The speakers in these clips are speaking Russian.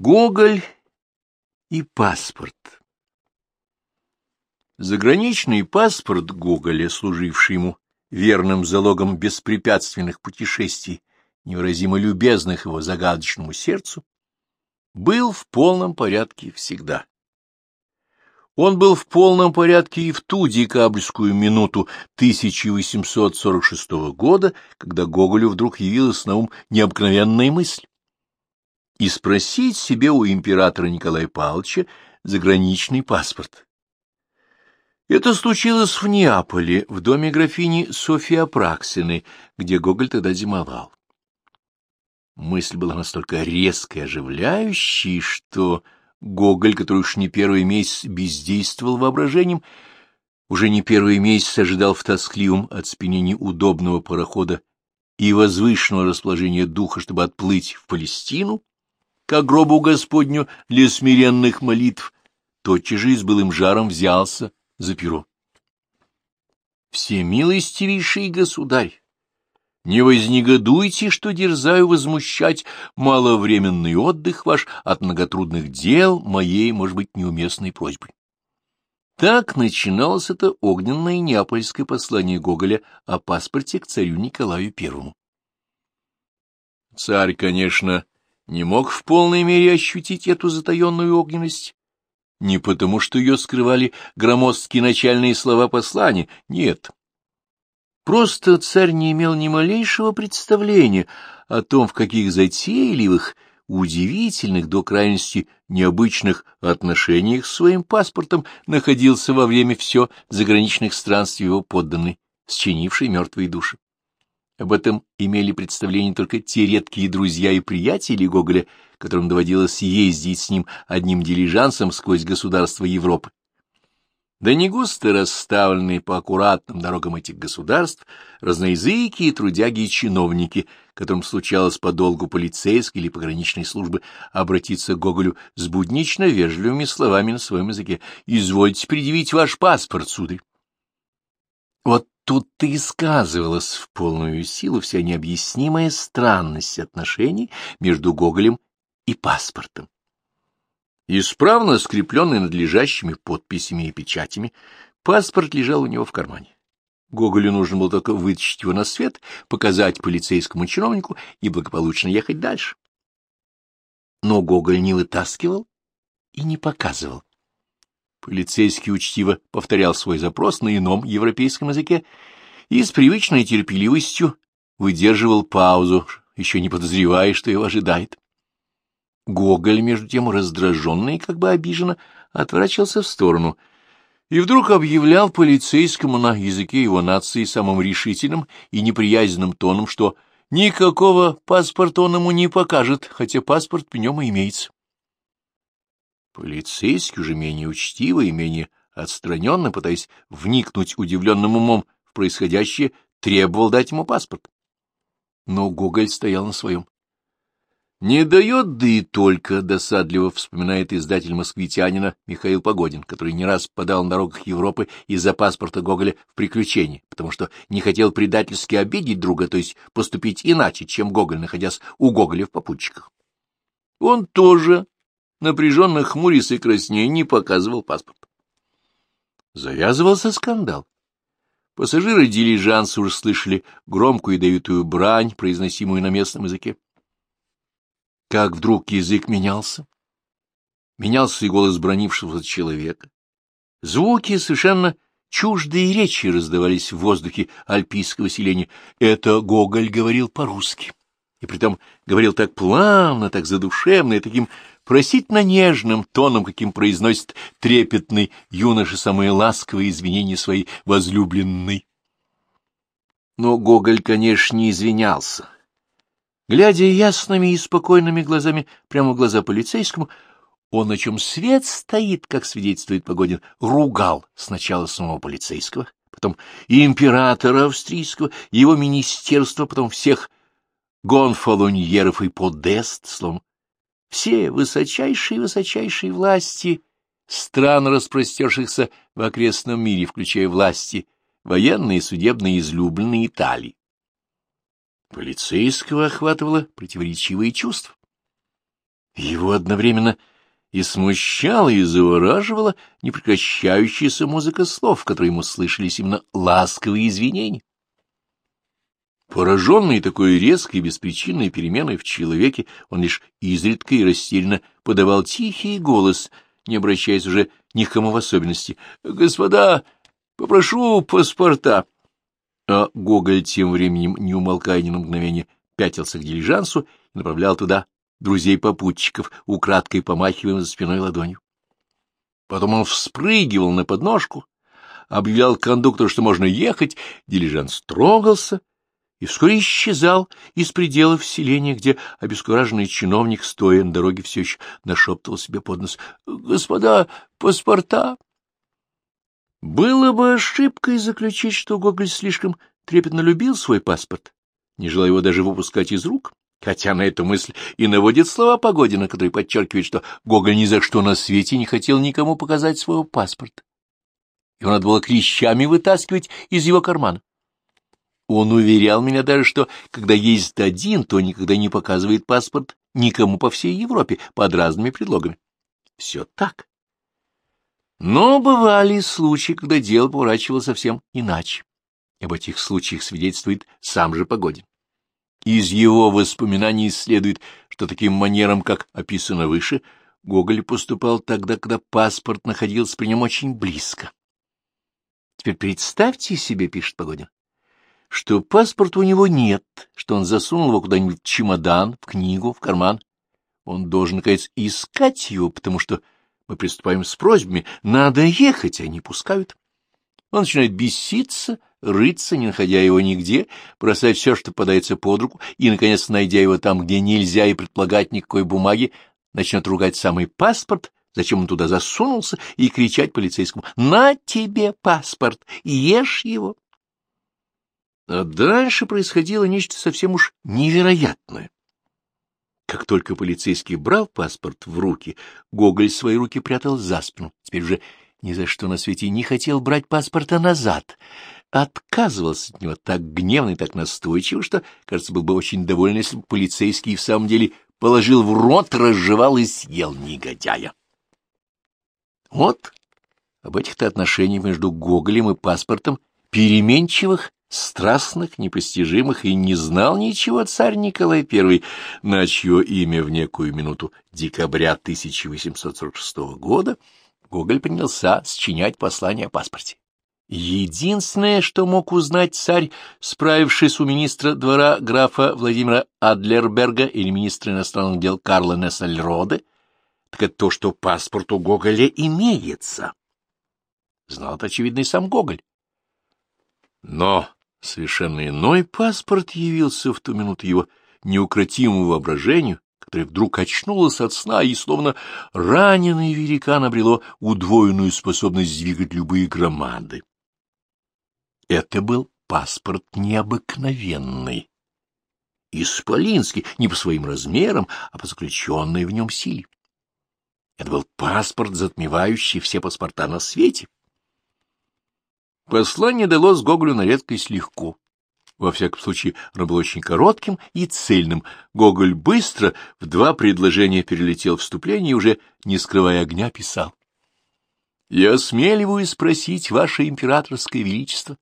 Гоголь и паспорт. Заграничный паспорт Гоголя, служивший ему верным залогом беспрепятственных путешествий, невыразимо любезных его загадочному сердцу, был в полном порядке всегда. Он был в полном порядке и в ту декабрьскую минуту 1846 года, когда Гоголю вдруг явилась на ум необыкновенная мысль и спросить себе у императора Николая Павловича заграничный паспорт. Это случилось в Неаполе, в доме графини Софьи Апраксиной, где Гоголь тогда зимовал. Мысль была настолько резкой и оживляющей, что Гоголь, который уж не первый месяц бездействовал воображением, уже не первый месяц ожидал в тоскливом оцепенении удобного парохода и возвышенного расположения духа, чтобы отплыть в Палестину, к гробу Господню для смиренных молитв, тотчас же с былым жаром взялся за перо. Всемилостивейший государь, не вознегодуйте, что дерзаю возмущать маловременный отдых ваш от многотрудных дел моей, может быть, неуместной просьбой. Так начиналось это огненное неапольское послание Гоголя о паспорте к царю Николаю Первому. Царь, конечно, не мог в полной мере ощутить эту затаенную огненность. Не потому, что ее скрывали громоздкие начальные слова послания, нет. Просто царь не имел ни малейшего представления о том, в каких затейливых, удивительных до крайности необычных отношениях с своим паспортом находился во время все заграничных странствий его подданный, счинивший мертвые души. Об этом имели представление только те редкие друзья и приятели Гоголя, которым доводилось ездить с ним одним дилижансом сквозь государства Европы. Да не густо расставленные по аккуратным дорогам этих государств разноязыкие трудяги и чиновники, которым случалось по долгу полицейской или пограничной службы обратиться к Гоголю с буднично вежливыми словами на своем языке «Извольте предъявить ваш паспорт, сударь». Вот тут-то и сказывалась в полную силу вся необъяснимая странность отношений между Гоголем и паспортом. Исправно скрепленный надлежащими подписями и печатями, паспорт лежал у него в кармане. Гоголю нужно было только вытащить его на свет, показать полицейскому чиновнику и благополучно ехать дальше. Но Гоголь не вытаскивал и не показывал. Полицейский учтиво повторял свой запрос на ином европейском языке и с привычной терпеливостью выдерживал паузу, еще не подозревая, что его ожидает. Гоголь, между тем, раздраженный и как бы обиженно, отворачивался в сторону и вдруг объявлял полицейскому на языке его нации самым решительным и неприязненным тоном, что никакого паспорта он ему не покажет, хотя паспорт при нем и имеется. Полицейский уже менее учтиво и менее отстраненно, пытаясь вникнуть удивленным умом в происходящее, требовал дать ему паспорт. Но Гоголь стоял на своем. Не дает, да и только, досадливо вспоминает издатель москвитянина Михаил Погодин, который не раз подал на дорогах Европы из-за паспорта Гоголя в приключение, потому что не хотел предательски обидеть друга, то есть поступить иначе, чем Гоголь, находясь у Гоголя в попутчиках. Он тоже напряженно хмурясь и краснея, не показывал паспорт. Завязывался скандал. Пассажиры дилижанса уже слышали громкую ядовитую брань, произносимую на местном языке. Как вдруг язык менялся. Менялся и голос бронившегося человека. Звуки совершенно чуждые речи раздавались в воздухе альпийского селения. Это Гоголь говорил по-русски. И притом говорил так плавно, так задушевно и таким просительно нежным тоном, каким произносит трепетный юноша самые ласковые извинения своей возлюбленной. Но Гоголь, конечно, не извинялся. Глядя ясными и спокойными глазами прямо в глаза полицейскому, он, на чем свет стоит, как свидетельствует Погодин, ругал сначала самого полицейского, потом императора австрийского, его министерство, потом всех гонфолоньеров и подест, словом, все высочайшие-высочайшие власти стран, распростершихся в окрестном мире, включая власти военные, судебные, излюбленные Италии. Полицейского охватывало противоречивые чувства. Его одновременно и смущала, и завораживала непрекращающаяся музыка слов, которые ему слышались именно ласковые извинения. Пораженный такой резкой беспричинной переменой в человеке, он лишь изредка и растерянно подавал тихий голос, не обращаясь уже ни к кому в особенности. — Господа, попрошу паспорта. А Гоголь тем временем, не умолкая ни на мгновение, пятился к дилижансу и направлял туда друзей-попутчиков, украдкой помахивая за спиной ладонью. Потом он вспрыгивал на подножку, объявлял кондуктору, что можно ехать, дилижанс трогался и вскоре исчезал из пределов селения, где обескураженный чиновник, стоя на дороге, все еще нашептывал себе под нос «Господа, паспорта!» Было бы ошибкой заключить, что Гоголь слишком трепетно любил свой паспорт, не желая его даже выпускать из рук, хотя на эту мысль и наводит слова Погодина, который подчеркивает, что Гоголь ни за что на свете не хотел никому показать своего паспорта. Его надо было клещами вытаскивать из его кармана. Он уверял меня даже, что, когда ездит один, то никогда не показывает паспорт никому по всей Европе под разными предлогами. Все так. Но бывали случаи, когда дело поворачивало совсем иначе. Об этих случаях свидетельствует сам же Погодин. Из его воспоминаний следует, что таким манером, как описано выше, Гоголь поступал тогда, когда паспорт находился при нем очень близко. Теперь представьте себе, пишет Погодин, что паспорта у него нет, что он засунул его куда-нибудь в чемодан, в книгу, в карман. Он должен, наконец, искать его, потому что мы приступаем с просьбами «надо ехать», а не пускают. Он начинает беситься, рыться, не находя его нигде, бросать все, что подается под руку, и, наконец, найдя его там, где нельзя и предполагать никакой бумаги, начнет ругать самый паспорт, зачем он туда засунулся, и кричать полицейскому «На тебе паспорт! Ешь его!» А дальше происходило нечто совсем уж невероятное. Как только полицейский брал паспорт в руки, Гоголь свои руки прятал за спину. Теперь уже ни за что на свете не хотел брать паспорта назад. Отказывался от него так гневно и так настойчиво, что, кажется, был бы очень доволен, если бы полицейский в самом деле положил в рот, разжевал и съел негодяя. Вот об этих-то отношениях между Гоголем и паспортом переменчивых страстных, непостижимых, и не знал ничего царь Николай I, на чье имя в некую минуту декабря 1846 года Гоголь принялся счинять послание о паспорте. Единственное, что мог узнать царь, справившись у министра двора графа Владимира Адлерберга или министра иностранных дел Карла Нессельроде, так это то, что паспорт у Гоголя имеется. Знал это, очевидно, и сам Гоголь. Но Совершенно иной паспорт явился в ту минуту его неукротимому воображению, которое вдруг очнулось от сна и, словно раненый великан, обрело удвоенную способность двигать любые громады. Это был паспорт необыкновенный, исполинский, не по своим размерам, а по заключенной в нем силе. Это был паспорт, затмевающий все паспорта на свете. Послание далось Гоголю на редкость легко. Во всяком случае, оно было очень коротким и цельным. Гоголь быстро в два предложения перелетел вступление и, уже не скрывая огня, писал. «Я осмеливаюсь спросить, Ваше Императорское Величество,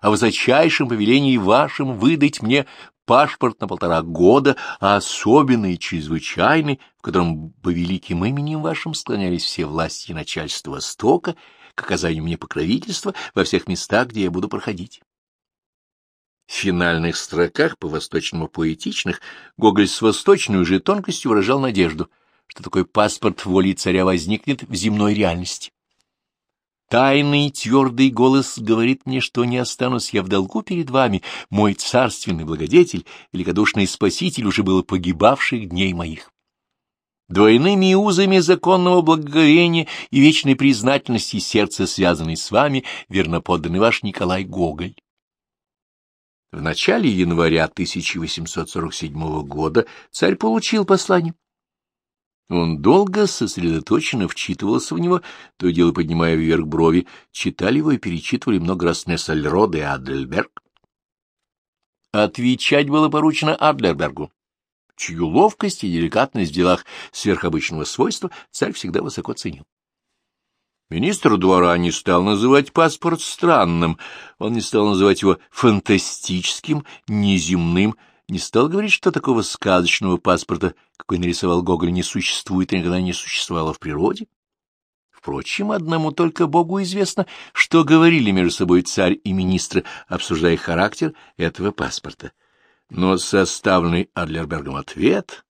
о высочайшем повелении вашем выдать мне паспорт на полтора года, а особенный, чрезвычайный, в котором по великим именем вашим склонялись все власти и начальство Востока, к оказанию мне покровительства во всех местах, где я буду проходить. В финальных строках, по-восточному поэтичных, Гоголь с восточной же тонкостью выражал надежду, что такой паспорт воли царя возникнет в земной реальности. Тайный твердый голос говорит мне, что не останусь я в долгу перед вами, мой царственный благодетель, великодушный спаситель уже было погибавших дней моих двойными узами законного благоговения и вечной признательности сердца, связанной с вами, верноподданный ваш Николай Гоголь. В начале января 1847 года царь получил послание. Он долго сосредоточенно вчитывался в него, то и дело поднимая вверх брови, читали его и перечитывали много раз Нессельрод и Адельберг. Отвечать было поручено Адлербергу чью ловкость и деликатность в делах сверхобычного свойства царь всегда высоко ценил. Министр двора не стал называть паспорт странным, он не стал называть его фантастическим, неземным, не стал говорить, что такого сказочного паспорта, какой нарисовал Гоголь, не существует и никогда не существовало в природе. Впрочем, одному только Богу известно, что говорили между собой царь и министры, обсуждая характер этого паспорта. Но составленный Адлербергом ответ,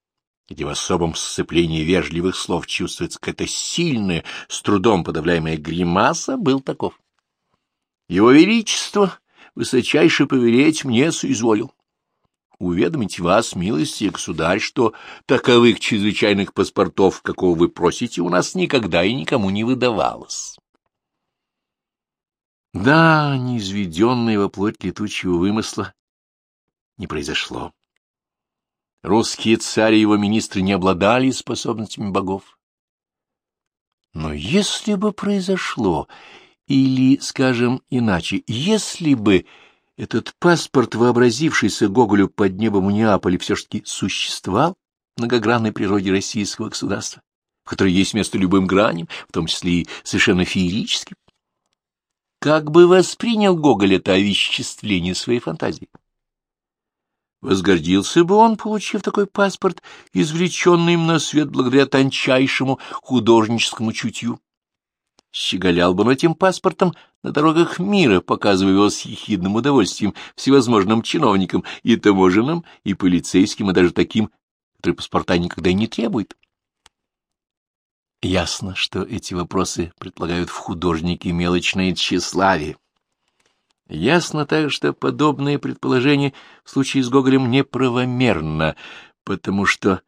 где в особом сцеплении вежливых слов чувствуется какая-то сильная, с трудом подавляемая гримаса, был таков. Его Величество, высочайше поверить мне соизволил уведомить вас, милости государь, что таковых чрезвычайных паспортов, какого вы просите, у нас никогда и никому не выдавалось. Да, неизведенное во плоть летучего вымысла не произошло. Русские цари и его министры не обладали способностями богов. Но если бы произошло, или, скажем иначе, если бы этот паспорт, вообразившийся Гоголю под небом Неаполя, все-таки существовал в многогранной природе российского государства, в которой есть место любым граням, в том числе и совершенно феерическим. Как бы воспринял Гоголь это овеществление своей фантазии? Возгордился бы он, получив такой паспорт, извлеченный им на свет благодаря тончайшему художническому чутью? щеголял бы он этим паспортом на дорогах мира, показывая его с ехидным удовольствием всевозможным чиновникам, и таможенным, и полицейским, и даже таким, который паспорта никогда не требует. Ясно, что эти вопросы предполагают в художнике мелочное тщеславие. Ясно также, что подобное предположение в случае с Гоголем неправомерно, потому что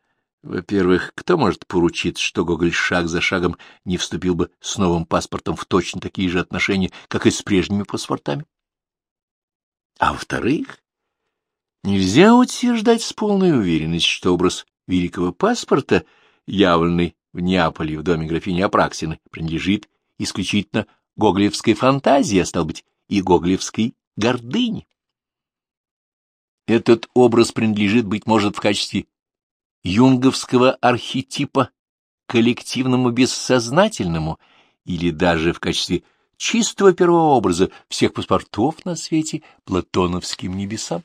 во-первых, кто может поручить, что Гоголь шаг за шагом не вступил бы с новым паспортом в точно такие же отношения, как и с прежними паспортами? А во-вторых, нельзя утверждать с полной уверенностью, что образ великого паспорта, явленный в Неаполе в доме графини Апраксины, принадлежит исключительно гоголевской фантазии, а стал быть, и гоголевской гордыне. Этот образ принадлежит, быть может, в качестве юнговского архетипа коллективному бессознательному или даже в качестве чистого первого образа всех паспортов на свете платоновским небесам.